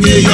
другие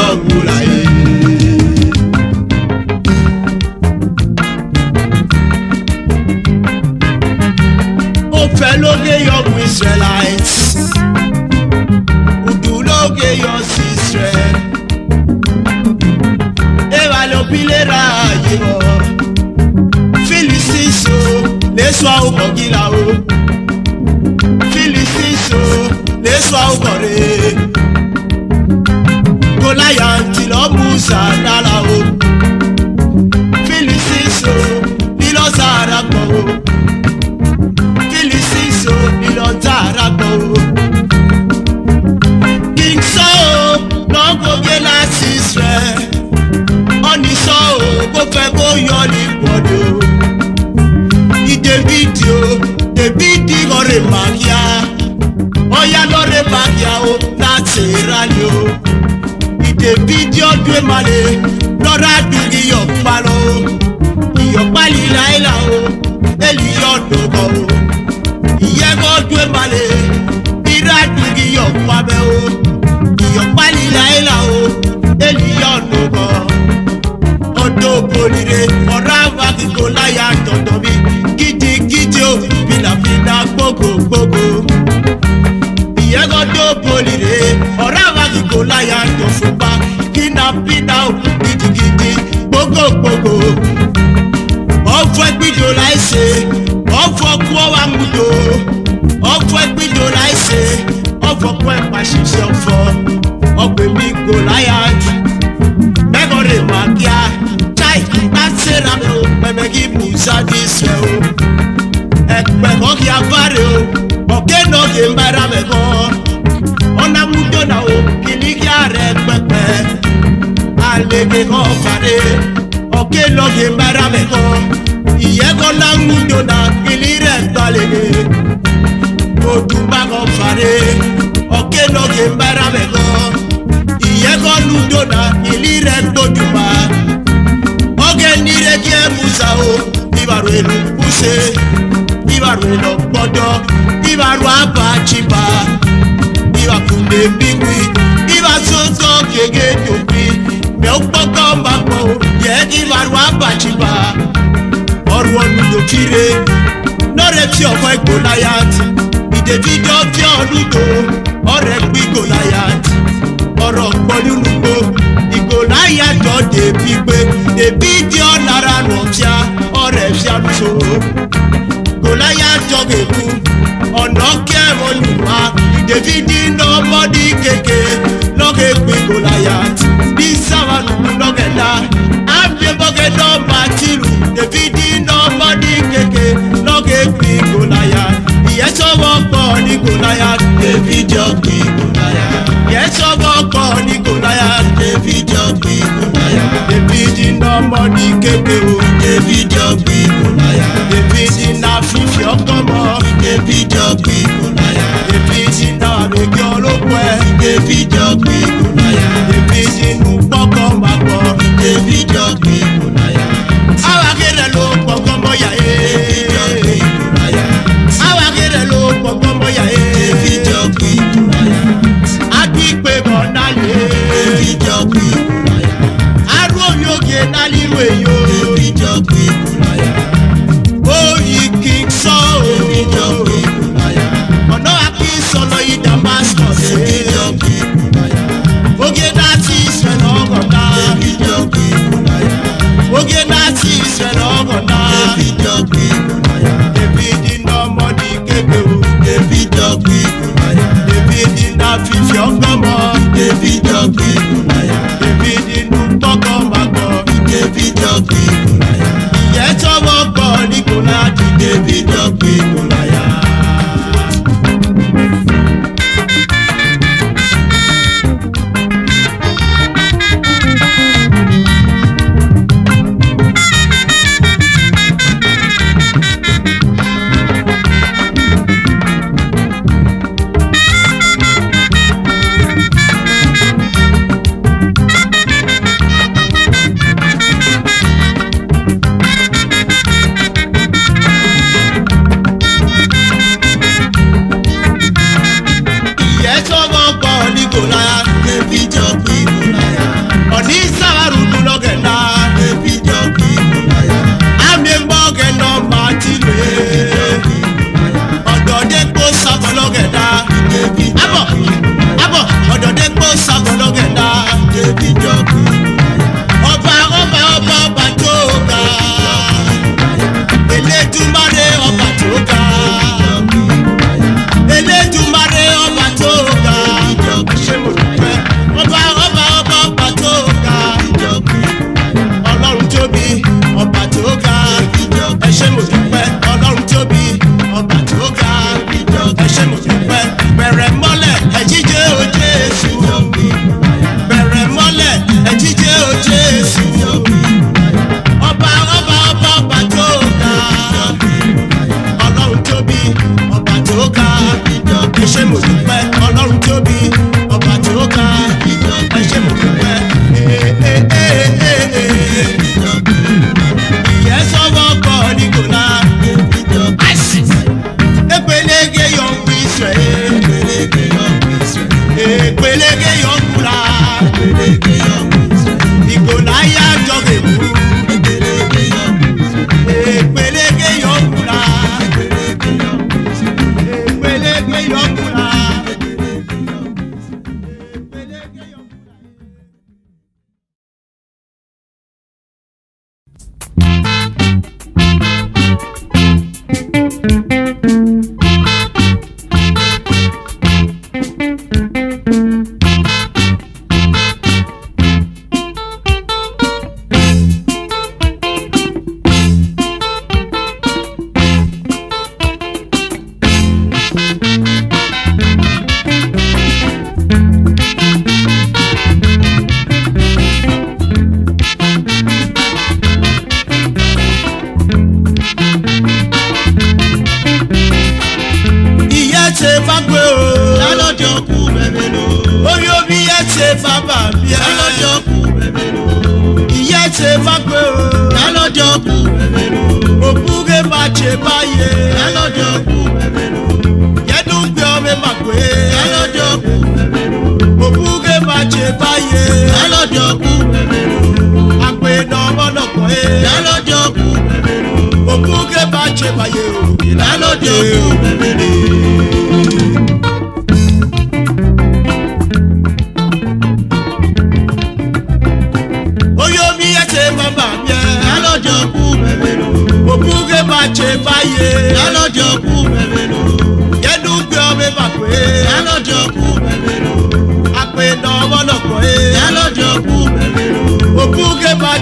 male o e dey be the old way brother peter gidigidi gbogbogbò ọ̀fọ̀ gbìjò láìsè ọ̀fọ̀ kú ọ̀wà múlò ọ̀fọ̀ gbìjò láìsè ọ̀fọ̀ kú ẹ̀pà ṣiṣẹ́ ọ̀fọ̀ ọ̀pẹ̀ mi gòláyàtì mẹ́kọ̀ọ́rẹ́ màkíá chai pàṣẹra mi ò pẹ̀mẹ́kì bùsàdì sẹ́ o ẹ̀pẹ̀kọ́ kí a fárẹ̀ o ọ̀kẹ́ náà kì í bára mẹ́kọ́ ọ̀nà mújọ́nà o kìnnìkì àrẹ̀ pẹ̀kọ́ alege kɔ fade ɔke lɔge mbɛra mɛ kɔ iyɛkɔ la ŋudo na kili rɛ gbalege oduba kɔ fade ɔke lɔge mbɛra mɛ kɔ iyɛkɔ ŋudo na kili rɛ gboduba. abachiba ọrụ ọnụdokire nọrepiọkwa golayat idevidiọbịa ọnụdo ọrịa mgbe golayat ọrọ mkpọnyurugbo igolayat ọ na-ebi igbe ebi dị ọ nara n'ọpịa ọrịa pịa n'usoro golayat ọ ga-ekwu ọ̀nà kẹrọlùwà dèvidì lọ́mọdé kéke lọ́gẹ̀ẹ́gbẹ̀gbọ̀láyà ní sábà lọ́gẹ̀dá adébọ́gẹ́ nọ́mbà tìlù dèfídì nọ́mbà ní kéke lọ́gẹ́ pé gòláyà ìyẹn sọ́wọ́ pọ̀ ní gòláyà dèfídì ọ̀gbìn gòláyà ìyẹn sọ́wọ́ pọ̀ ní gòláyà dèfídì ọ̀gbìn gòláyà dèfídì nọ́mbà ní kéke o dèfídì ọ̀gbìn gòláyà dèfídì náà fífi ọkọ̀ mọ́ dèfídì ọ̀gbìn gòláyà dèfídì náà lókè ọlọ́pọ̀ ẹ̀ dèfídì ọ̀gbìn gòláyà dèfídì nù gbọ́kọ̀ máa pọ̀ dèfídì ọ̀gbìn. arụ onye oge n'ala iru eyo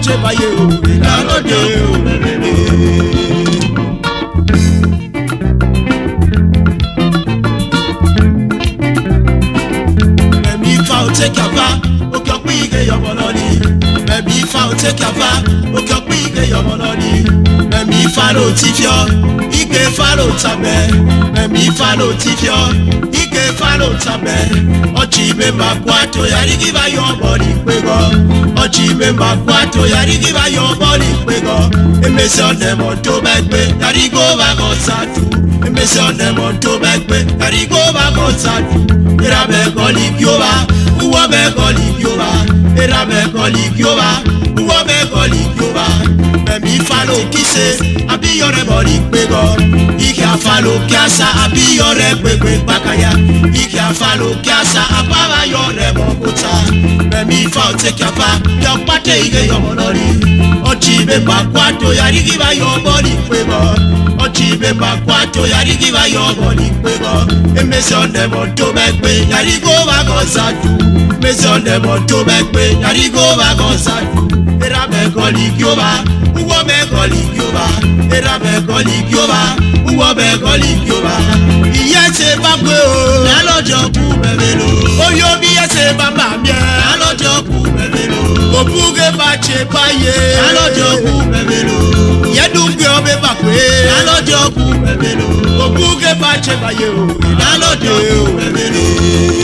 ṣe báyé o ìlànà dé o. Bẹ̀mí ifá ò tẹ́ kíáfá, ó kí ọpín ike yọ̀bọ̀ lọ ni. Bẹ̀mí ifá ò tẹ́ kíáfá, ó kí ọpín ike yọ̀bọ̀ lọ ni. Bẹ̀mí ifá ló ti fi ọ́ falo tsame memi falo tifio ike falo tsame ọchị memba kwato yarigi ba yọ ọbọ n'ikpegọ ọchị memba kwato yarigi ba yọ ọbọ n'ikpegọ emesi ọdẹmọ tó bẹ gbé yarigo bá kọ sátú emesi ọdẹmọ tó bẹ gbé yarigo bá kọ sátú era bẹ kọli bioba uwọ bẹ kọli bioba era bẹ kọli bioba uwọ bẹ kọli bioba. Jehovah Mẹ̀mí falo kíse abiyọrẹ bọ̀rí pégbọ́. Ike afalo kíasa abiyọrẹ pépé gbàkàyà. Ike afalo kíasa abáwáyọrẹ mọ̀kúta. Mẹ̀mí fa ọ̀tẹ̀kẹ̀fà yọ pátẹ̀ ike yọmọ lọ́rí. Ọtí bẹ bàkú àtò yàrá igi bá yọ bọ́ọ̀lì pégbọ́. Ọtí bẹ bàkú àtò yàrá igi bá yọ bọ́ọ̀lì pégbọ́. Emesi ọ̀nẹ̀mọ̀ tó bẹ́ gbé yàrá igbó bá kọ́ sàdù. Emesi ọ̀nẹ̀mọ̀ tó bẹ́ gbé yàrá igbó bá kọ́ sàdù erabe koli kioba uwo be koli kioba erabe koli kioba uwo be koli kioba iye se ba pe o lọ́jọ́ kú bẹ̀rẹ̀ lò oyo bí ẹ ṣe bàbá mi ẹ lọ́jọ́ kú bẹ̀rẹ̀ lò ba bá ṣe báyé lọ́jọ́ kú bẹ̀rẹ̀ lò yẹ́dùnkẹ́ ọbẹ̀ bà pé lọ́jọ́ kú bẹ̀rẹ̀ lò òbúge bá ṣe o lọ́jọ́ kú bẹ̀rẹ̀ lò.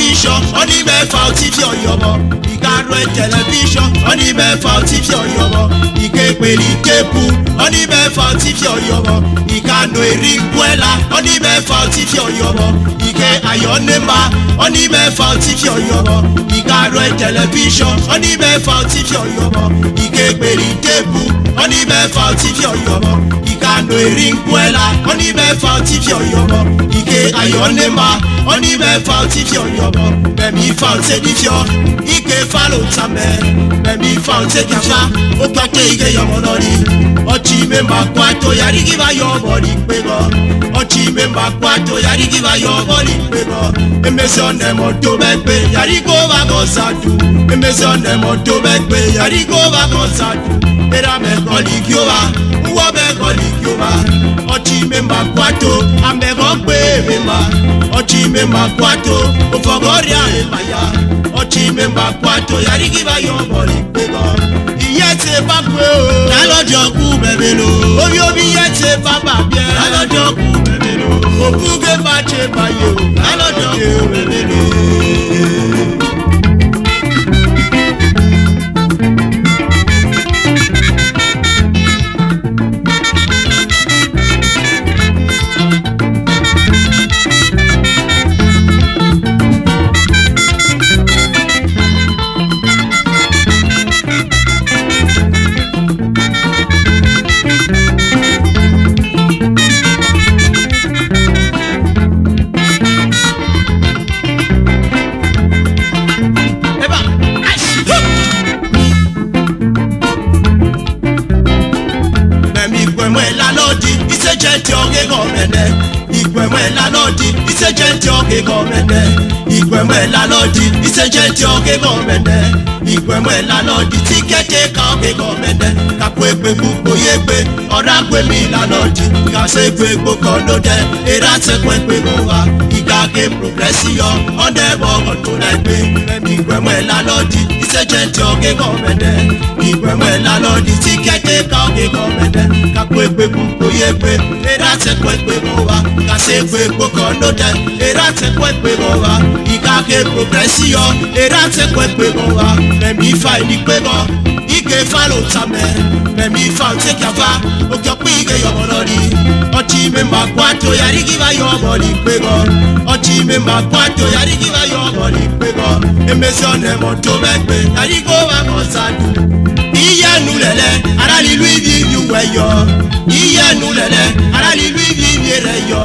happy tẹlifíṣàn ọní mẹ́fà ó ti fi ọ̀yọ́ bọ̀ ìkarùn-ún tẹlifíṣàn ọní mẹ́fà ó ti fi ọ̀yọ́ bọ̀ ìkepèlì kébù ọní mẹ́fà ó ti fi ọ̀yọ́ bọ̀ ìkànnì èrí wẹ́là ọní mẹ́fà ó ti fi ọ̀yọ́ bọ̀ ìke àyọ̀nẹ́mà ọní mẹ́fà ó ti fi ọ̀yọ́ bọ̀ ìkarùn-ún tẹlifíṣàn ọní mẹ́fà ó ti fi ọ̀yọ́ bọ̀ ìkepèlì kébù ọní mẹ́fà ó ti fi ọ̀yọ́ bọ̀ ìkànnì èrí wẹ́là ọní mẹ́fà ó ti fi ọ̀yọ́ bọ̀ ìke àyọ̀nẹ́mà ọní mẹ́fà ó fi ọ̀yọ́ bọ̀ Memi fawute di fio, ike falo tame Memi fawute di fa, o pate ike yomo nori Ochi me makwa to yari giva yomo ni pego Ochi me makwa to yari giva yomo ni pego Emezi ne mo to bekbe, yari go va go sadu Emezi one mo to bekbe, yari go va go sadu Era me koli kiova, uwa me koli kiova ọtí mi máa kwátó amẹ̀rọ̀ gbé mi máa ọtí mi máa kwátó òfòrò oria emaya ọtí mẹ́mbà pàtó yàríkìbá yọ̀bọ̀ lè pé bọ̀. ìyẹn ti bá pé o. lálọ́jọ́ kú bẹ̀rẹ̀ lò. omi omi yẹn ti bá bàbí ẹ. lálọ́jọ́ kú bẹ̀rẹ̀ lò. òkú o. lọdị isejeti oge gọọmende igwemela lọdị tiketi ka oge gọọmende kapụ ekpegbu kpoye ekpe ọrakwemila lọdị gasị ekpe gbokọlode erasekwaekpego ụgha igake progresio ọdebe ọgọtụ na ekpe igwemela lọdị isejeti oge gọọmende igwemela lọdị tiketi ka oge gọọmende kapụ ekpegbu kpoye ekpe erasekwaekpego ụgha gasị ekpe gbokọlode erasekwaekpego ụgha ka ke progresi yɔ eɖate kɔ ekpe bɔ wa mɛmi fa yi ni kpe bɔ ike fa le ota mɛ mɛmi fa ŋutɛ kia fa okɛ kpe ike yɔbɔ lɔ li ɔtsi mi ma kó ato yarigi va yɔ bɔ li kpe bɔ ɔtsi mi ma kó ato yarigi va yɔ bɔ li kpe bɔ emezɔ nɛ mɔ to mɛ gbe yarigo va mɔ sa du iye nu lɛlɛ arali lu ibi yu wɛ yɔ iye lɛlɛ arali lu ayé rẹ̀ yọ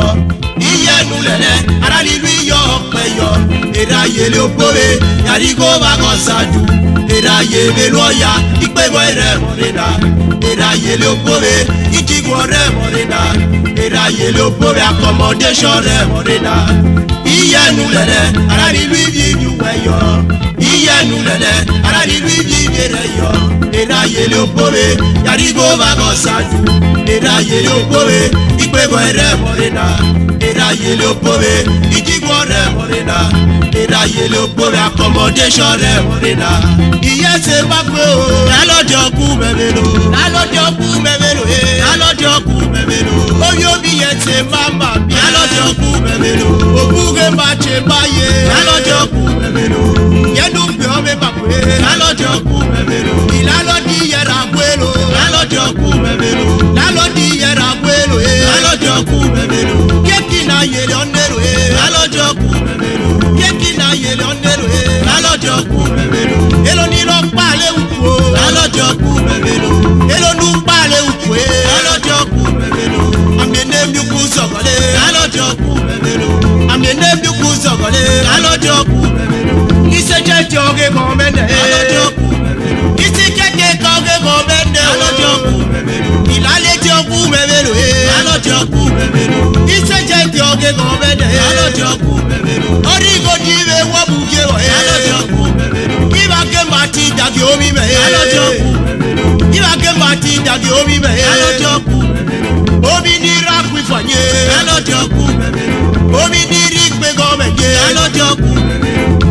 ìyẹnu lẹ̀lẹ̀ ara nílùú iyọ̀ ọ̀pẹ yọ èrè ayé lè gbóre yàrígò bá kàn ṣáájú èrè ayé mélòó ọ̀yà ìpéwọ̀ rẹ̀ mọ̀rẹ́dà èrè ayé lè gbóre ìdígun ọ̀rẹ́ mọ̀rẹ́dà ayé ló borí accommodation rẹ̀ wọ̀rẹ́ la ìyẹnu lẹ̀lẹ̀ ara ni lu ibi ju wẹ̀ yọ ìyẹnu lẹ̀lẹ̀ ara ni lu ibi ju rẹ̀ yọ èrè ayé ló borí yàrá ìgbó bàbọ̀ ṣáájú èrè ayé ló borí ìgbégbọ̀ rẹ̀ wọ̀rẹ́ la ayé ló bóbe ìdìbò rẹ̀ mọ̀rẹ́dà ìdá ayé ló bóbe accommodation rẹ̀ mọ̀rẹ́dà. ìyẹn ṣe bá pé o lálọ́jọ́ kú mẹ́mẹ́ lò lálọ́jọ́ kú mẹ́mẹ́ lò lálọ́jọ́ kú mẹ́mẹ́ lò oyún omi yẹn ṣe máa mà bí lálọ́jọ́ kú mẹ́mẹ́ lò òkúge máa ṣe báyé lálọ́jọ́ kú mẹ́mẹ́ lò yẹnu gbé ọmọ ìgbà pé lálọ́jọ́ kú mẹ́mẹ́ lò ìlálọ́dí kɔle alɔdi ɔku bɛbɛdo kisi jɛjɛ oge kan bɛ dɛ alɔdi ɔku bɛbɛdo kisi jɛjɛ kan oge kan bɛ dɛ alɔdi ɔku bɛbɛdo ìlàlẹ́jẹ ọkú bẹ̀bẹ̀rù ee alọ́jẹ ọkú bẹ̀bẹ̀rù ìṣẹ̀jẹ̀ ti ọ̀gẹ̀ kan bẹ̀dẹ̀ ee alọ́jẹ ọkú bẹ̀bẹ̀rù oríkòdì ìwé wọ́pù jẹ wọ̀ ee alọ́jẹ ọkú bẹ̀bẹ̀rù ìbàkẹ́ máa ti dàgé omi mẹ́ ee alọ́jẹ ọkú bẹ̀bẹ̀rù ìbàkẹ́ máa ti dàgé omi mẹ́ ee alọ́jẹ ọkú bẹ̀bẹ̀rù omi ní alójooku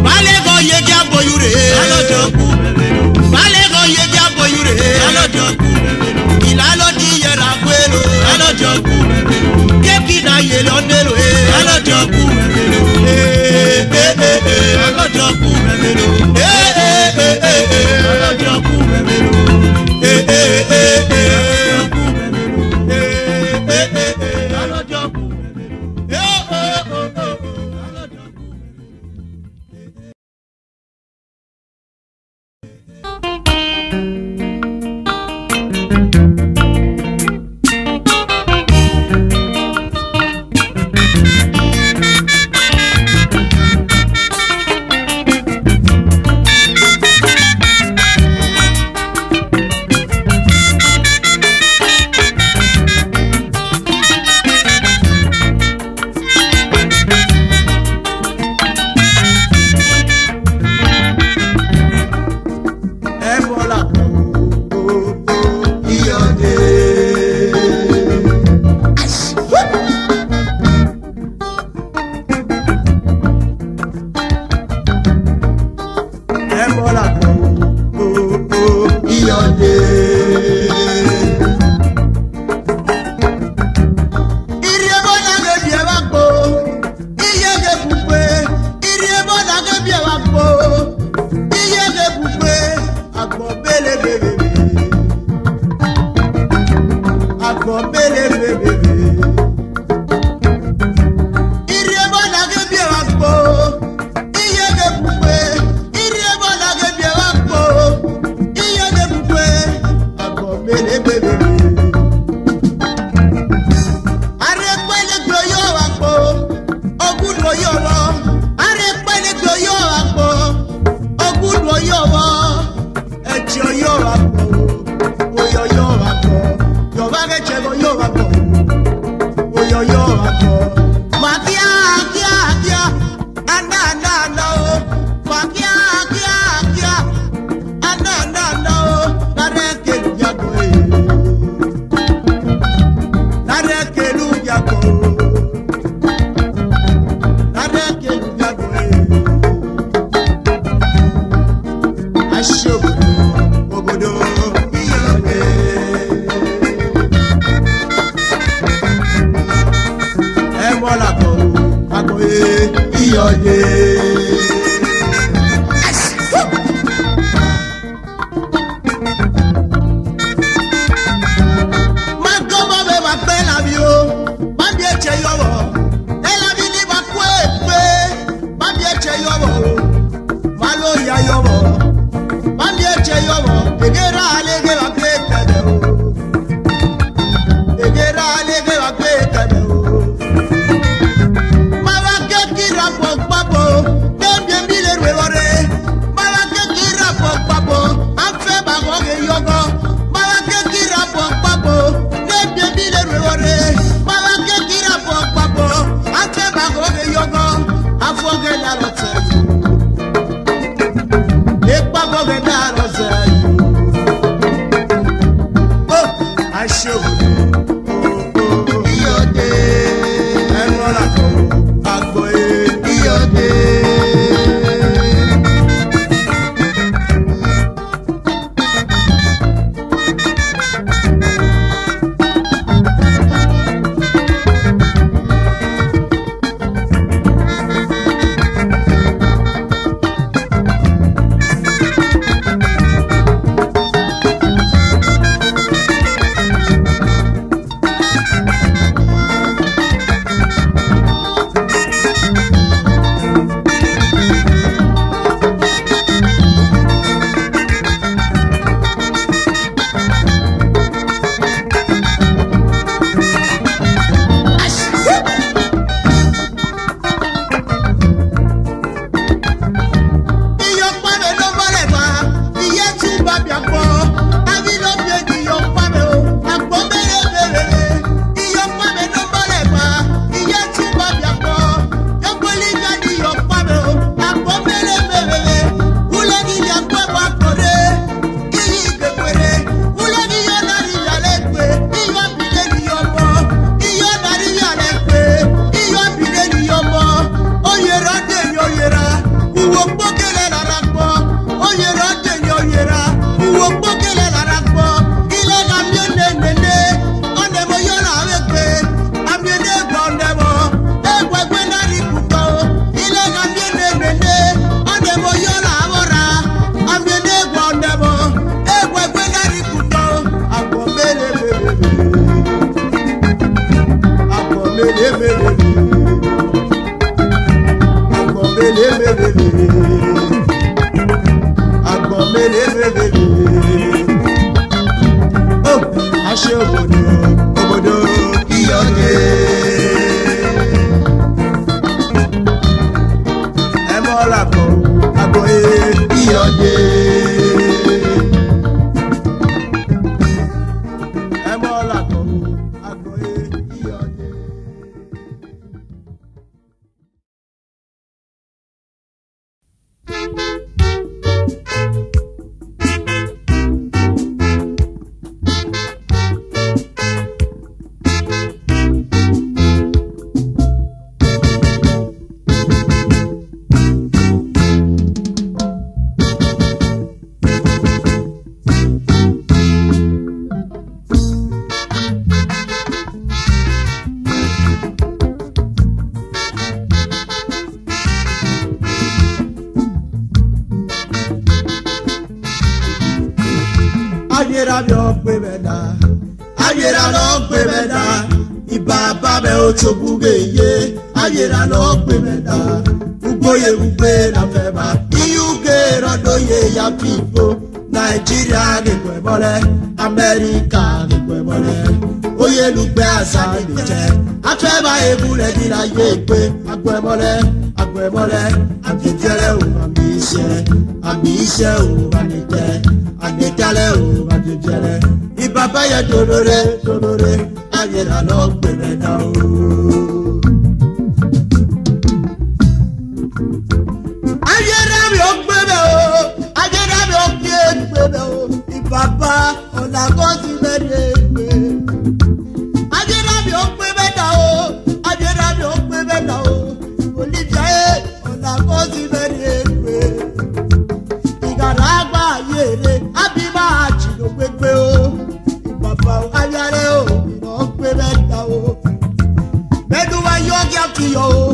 balẹ̀kọ̀ yegi aboyure alójooku balẹ̀kọ̀ yegi aboyure alójooku ìlàlódì yẹra gbèrò alójooku kéèkì náà yẹlọ nérò alójooku alójooku alójooku alójooku. pe mẹ́ta ìbá bábẹ́ ó tó gbúgbé yé ayé la lọ pe mẹ́ta gbogboyè gbogbo la fẹ́ bá iuke rọ́dọ̀yè ya fi ìbò nàìjíríà nìkò ẹ̀bọ́lẹ̀ amẹ́ríkà nìkò ẹ̀bọ́lẹ̀ oyè lùgbẹ́ àṣà nìkò jẹ́ afẹ́ bá ebu rẹ̀ ní la yé pé àgọ́ ẹ̀bọ́lẹ̀ àgọ́ ẹ̀bọ́lẹ̀ àbíjẹ́lẹ̀ ò àmì iṣẹ́ ò àmì jẹ́ àgbẹ̀jẹ́lẹ̀ ò àmì jẹ́lẹ̀ ìbàbá yẹn tolóore tolóore ayẹ̀dá lọ pè mẹ́ta o. ayẹ̀dá mi gbé bẹ́ o ayẹ̀dá mi gbé gbé o ìbàbá ọ̀nà kan ti bẹ́ẹ̀ gbé. ayẹ̀dá mi o ayẹ̀dá mi ò o olùjẹ́ ọ̀nà kan ti bẹ́ẹ̀. rere o ìran pé mẹ́ta o mẹ́dùnwá yọ kí a kì yọ o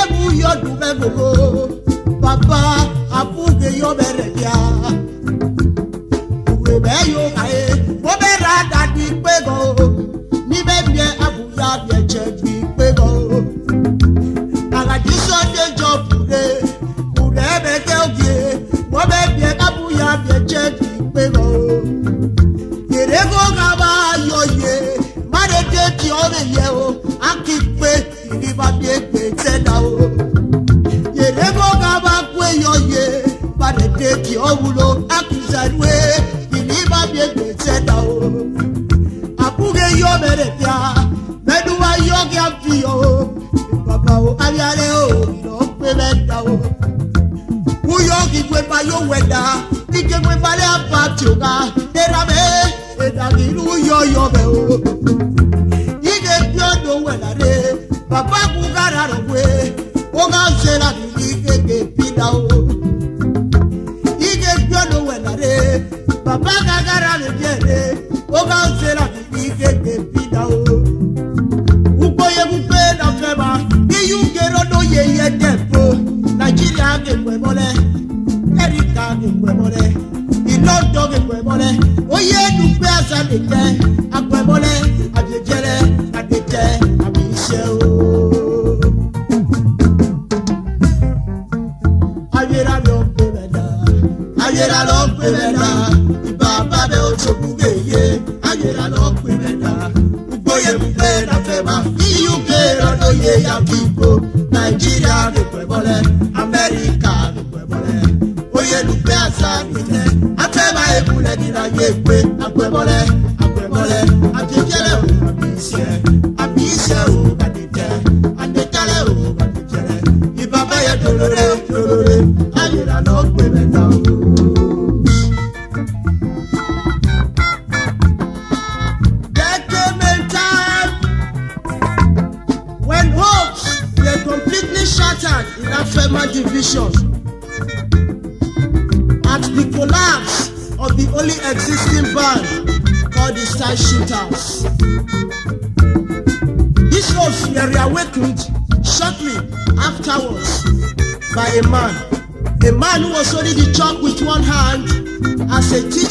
ẹ̀bù yọ dùn mẹ́dùn o bàbá àbúgbé yọ bẹ̀rẹ̀ yá. owulo akuzarue biliba bi egbese ta o akuge yɔ mɛ de fia mɛduwa yɔ kɛ fi o baba o aliare o yɔ pe bɛ ta o wuyɔ kigbeba yɔ wɛ da kigbeba lɛ afa tso ka tera mɛ edabiru yɔ yɔ mɛ o yike fiɔ do wɛ la de baba kun ka da dɔ koe o ka se la bi ni o. mpaka gara mibiere ogausela bibigege bidao ukpoyegukpe nafeba iyugero n'oyeye depo naijiria gekwemole erika gekwemole ilondo gekwemole oye dukpe asanike akwemole abijele adete abiyise o. ayera ló ń pè mẹ́ta ayera ló ń pè mẹ́ta. onye bube na fema iyi ubera n'onye ya bụ igbo naijiria n'ekwebole amerika n'ekwebole onye nube asa n'ile afema ebule dị na ya ekwe akwebole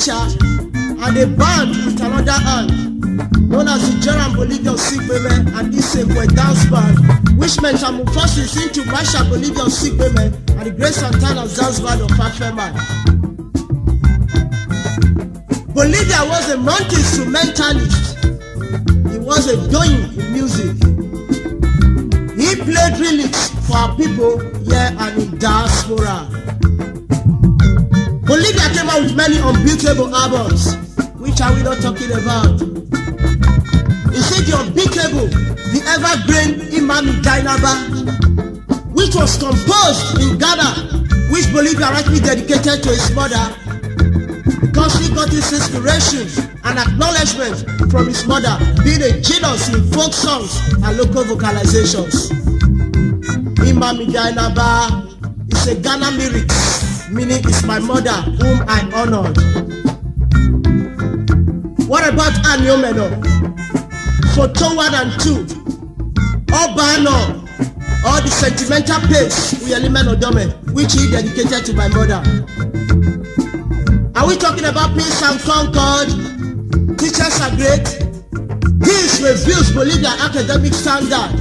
teacher and a band with another hand known as the German Bolivian Sigbeme and this Isekwe dance band which meant metamorphosis into Masha Bolivian Sigbeme and the Great Santana dance band of Afema. Bolivia was a multi-instrumentalist. He was a doing in music. He played relics for our people here and in diaspora leader came out with many unbeatable albums, which are we not talking about? Is it the unbeatable, the evergreen Imami Dinaba, which was composed in Ghana, which Bolivia rightly dedicated to his mother, because he got his inspiration and acknowledgement from his mother, being a genius in folk songs and local vocalizations. Imami Dinaba is a Ghana lyrics meaning it's my mother whom I honored. What about Aniomenon? So toward and two, Obano, all the sentimental place Uyelimen Odome, which he dedicated to my mother. Are we talking about peace and concord? Teachers are great. His reveals believe academic standard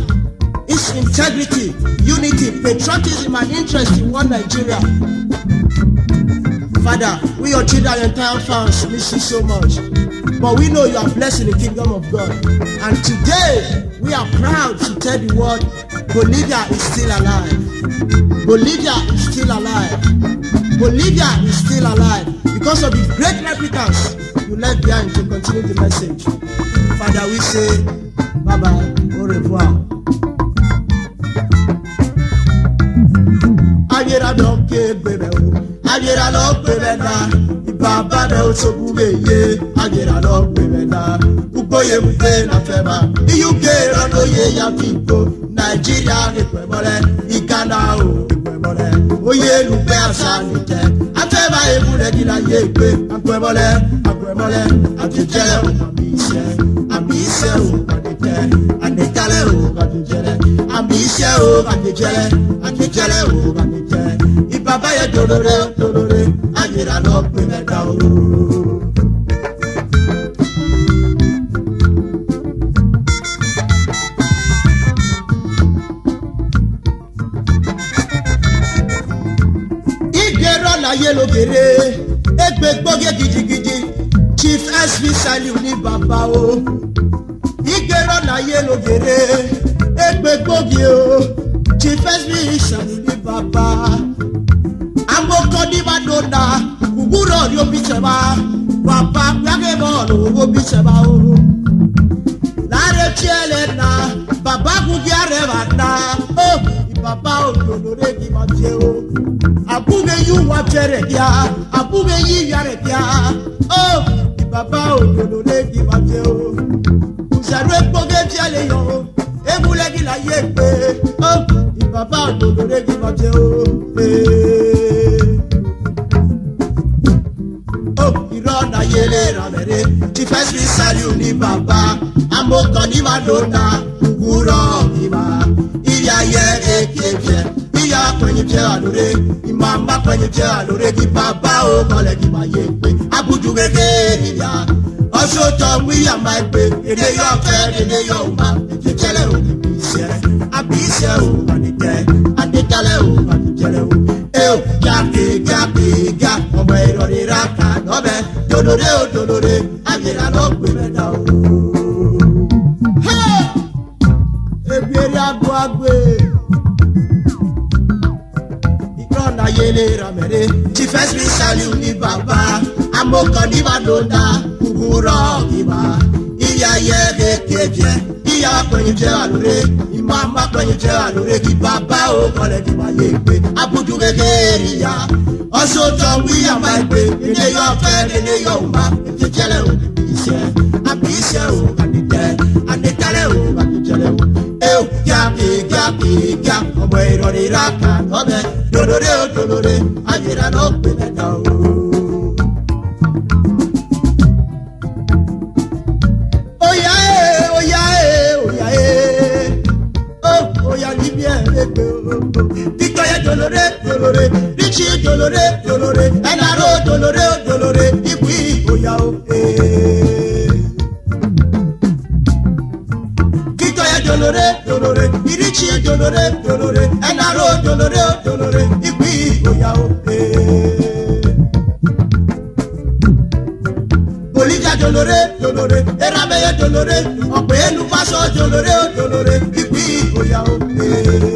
its integrity, unity, patriotism and interest in one Nigeria. Father, we your children and entire fans miss you so much. But we know you are blessed in the kingdom of God. And today, we are proud to tell the world Bolivia is still alive. Bolivia is still alive. Bolivia is still alive because of the great replicants you left behind to continue the message. Father, we say bye bye, au revoir. I get a bẹ̀rẹ̀ baby agbèrà lọ gbé mẹ́ta ìbá bàbá òṣogbo mèye agbèrà lọ gbé mẹ́ta gbogbo yẹ mú pé nàfẹ́ ma uk rọ́lóye yàtí ìgbò nàìjíríà nìpẹ́ mọ́lẹ́ ìkànnà ò nìpẹ́ mọ́lẹ́ oyè lùpẹ́ àṣà nìjẹ́ afẹ́ bá ebú rẹ̀ jìnnà yé gbé àpẹ́ mọ́lẹ́ àpẹ́ mọ́lẹ́ àti jẹ́lẹ̀ ò àmì iṣẹ́ àmì iṣẹ́ ò pàdé jẹ́ àdéjálẹ̀ ò pàdé jẹ́lẹ̀ àmì iṣẹ́ ò pàdé jẹ́lẹ̀ àdéjálẹ̀ ò pàdé jẹ́lẹ̀ bàbá yẹn dòròrè dòròrè àyèrà lọ pé mẹ́ta o. ìgbéró láyé lókèrè égbè gbógé gidigidi chief sv saliu ní bàbá o ìgbéró láyé lókèrè égbè gbógé o chief sv saliu ní bàbá agbokɔdiba do da kukuro ri obi sɛba papa kpake bɔɔlu obi sɛba o laare tiɛ le na baba kukia rɛ ba na o baba ododo de ki ma fie o akuke yi wa fɛ rɛ bia akuke yi ya rɛ bia o baba ododo de ki ma fie o kusaro ekpoke fia le yɔ o ebule ki la ye gbe o baba ododo de ki ma o. yere rabere ti fes mi salu ni baba amoko ni ma lona wuro mi ma iya ye eke fie iya kwenye fie alore imamba kwenye fie alore ki baba o kole ki ma ye pe abuju gege ni ya osoto wi ya ma pe ede yo fe ede yo ma ti kele o ni bi se abi se o ma ni te adetale o ma ni kele o e ìgá ọmọ ìrọ̀lẹ́ ra kà lọ́bẹ̀ o òdòdòdè àyèrà ló gbé mẹ́ta o. ebi eré agbo agbe ìgbọ́n náà yẹlé ramẹ́rẹ́ tí fẹ́sìlì sálíù ni bàbá amókàn ní bàdó dá kúkúrọ́ ìbá ayé kéèké jẹ ìyá akọ̀yìn jẹ́ àlùrẹ́ ìmọ̀ àmọ́ akọ̀yìn jẹ́ àlùrẹ́ kí bàbá ò kọlẹ̀ kí wà yé gbé abudu kékeré yá ọ̀ṣọ́ tọ́ wíyà máa gbé ilé yọ fẹ́ ilé yọ ọ̀ma ètò jẹlẹ̀ o kàbí iṣẹ́ àbí iṣẹ́ o kàbí tẹ àdékalẹ̀ o kàbí jẹlẹ̀ o eo kíákì kíákì kíá ọmọ ìrọ̀lẹ́ ìlà kà lọ́bẹ̀ dòdòdè o dòdòdè ayé ìlànà òpin mẹ́ta o. jolorégbe o eh. Victoria jolore jolore Richi jolore jolore ẹnaro jolore jolore ikú ìgboyà o. Victoria jolore jolore Richi jolore jolore ẹnaro jolore jolore ikú ìgboyà o. Eh. Olija jolore jolore erameye jolore ọ̀pẹ̀ elúfasọ jolore jolore ikú ìgboyà o. Eh.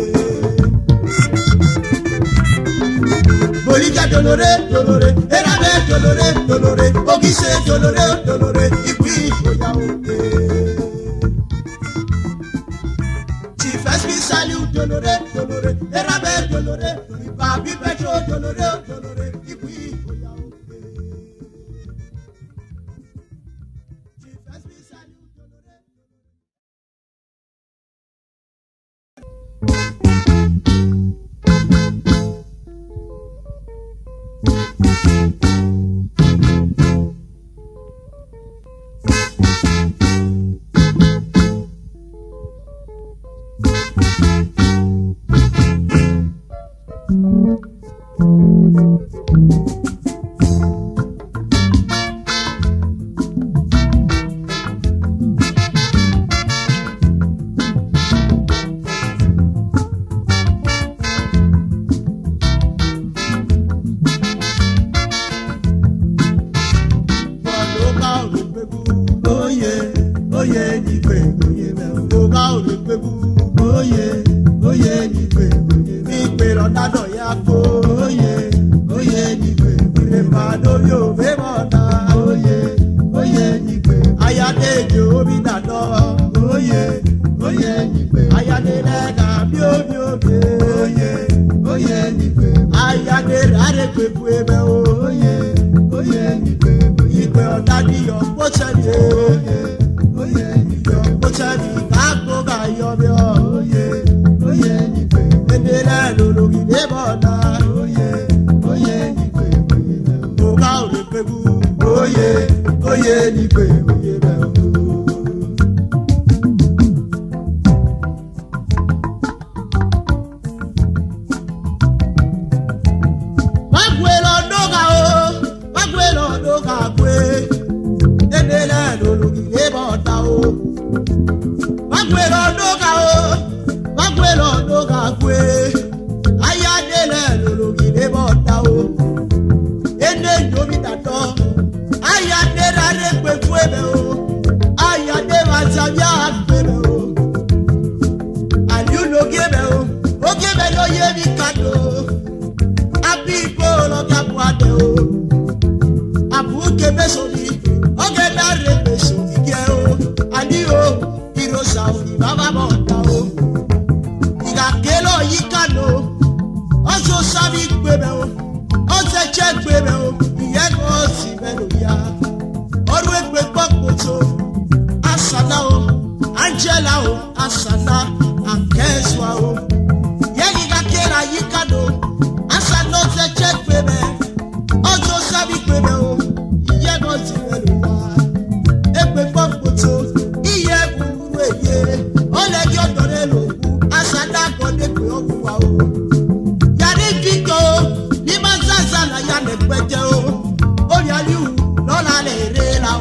jolore jolore erabe jolore jolore ogise jolore jolore ìpín ìgboyà òkè. tìfẹ́sì sálíù jolore jolore erabe jolore ìbàbí pẹ́trò jolore jolore.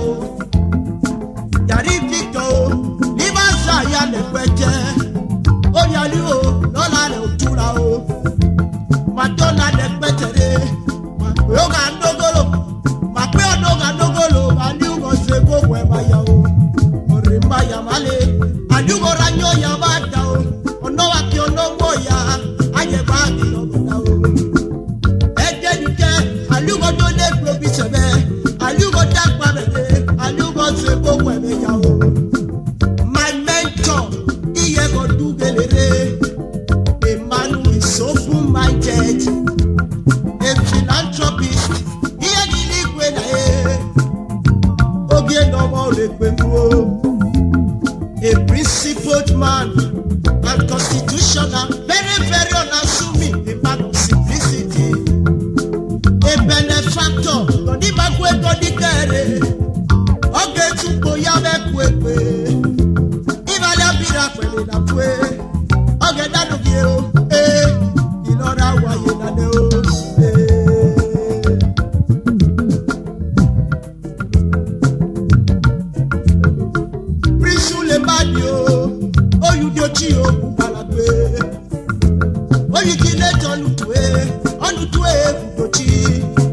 know. Ndochi.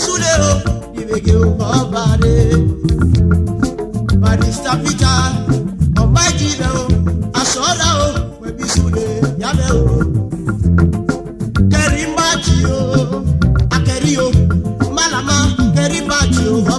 Sule o, ìrèké o kọ́ bàdé. Barista Peter, ọ̀pá ìjìnlẹ̀ o, àsọ̀ọ́lá o, pẹ̀bí Sule yálẹ̀ o. Kẹ̀rí o, akẹ́rí o, málàmá kẹ̀rí mbàjì o kọ́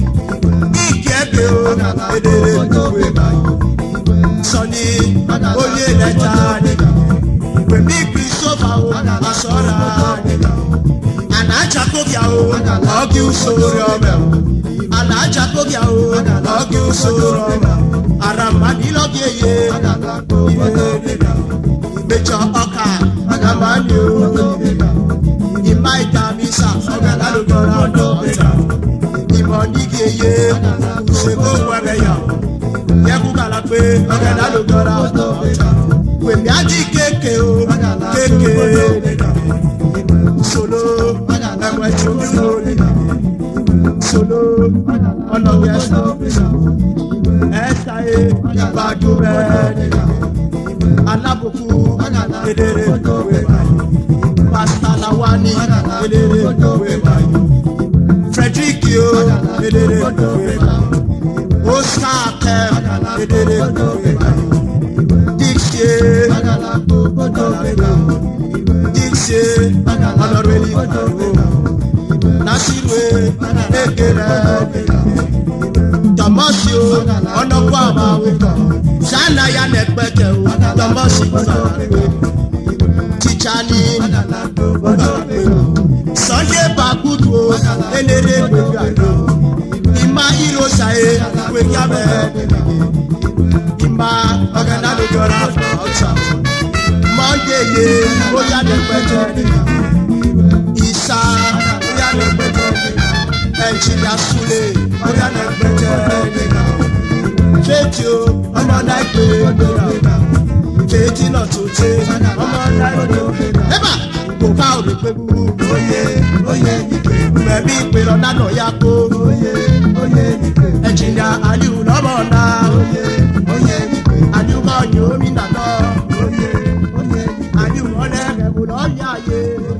edere dukwe sọni oye lẹta ni wèmí gbin sọfà o asọra ni anaja kobia o ọgì usoro ọbẹ o anaja kobia o ọgì usoro ọbẹ aramani lọgì eye iye mẹjọ ọ. yeye ṣègbè òun abẹ́yà yẹ́kú bàlá pé ọ̀gẹ̀dá ló jọra wèmí àti kéèké o kéèké solo ẹ̀wọ̀n ẹ̀jẹ̀ ojú solo ọlọ́wọ́ ẹ̀sán ẹ̀ta ẹ̀ ìbàdó rẹ̀ alábòkú eléré kọ̀wé báyìí pásítà làwọn ní eléré kọ̀wé báyìí Frederick o dédéré kúkúrẹ́ ó sàtẹ́ dédéré kúkúrẹ́ díṣe díṣe ọlọ́rẹ́lì kúkúrẹ́ násìrè ékeré tọmọsí o ọlọ́kọ́ àwọn àwọn sálàyà nẹgbẹ́jẹ o tọmọsí tọmọsí tìjà ni. Sunday Bakutu o eléré gbèjú àná ìmá ìró ṣàyè ìwé yábẹ́ ìmá ọ̀gàdá ló jọra ọ̀ṣà mọ́jèlè ó yálẹ̀ pẹ́jọ́ ìṣá ó yálẹ̀ pẹ́jọ́ nàìjíríà súlẹ̀ ó yálẹ̀ pẹ́jọ́ fèjì o ọmọ láìpẹ́ ọdún náà fèjì náà tó tẹ ọmọ láìpẹ́ ọdún kó ká ò lè pé búburú. Oyè oyè ìpè. Mẹ̀mí ìpè lọ́dá náà yá kó. Oyè oyè ìpè. Ẹ̀jìnà Aliu lọ́mọ̀ ọ̀la. Oyè oyè ìpè. Aliu kọ́ ọ̀yìn omi nàná. Oyè oyè Aliu wọlé kẹ̀kọ́ lọ́ọ́ yá yé.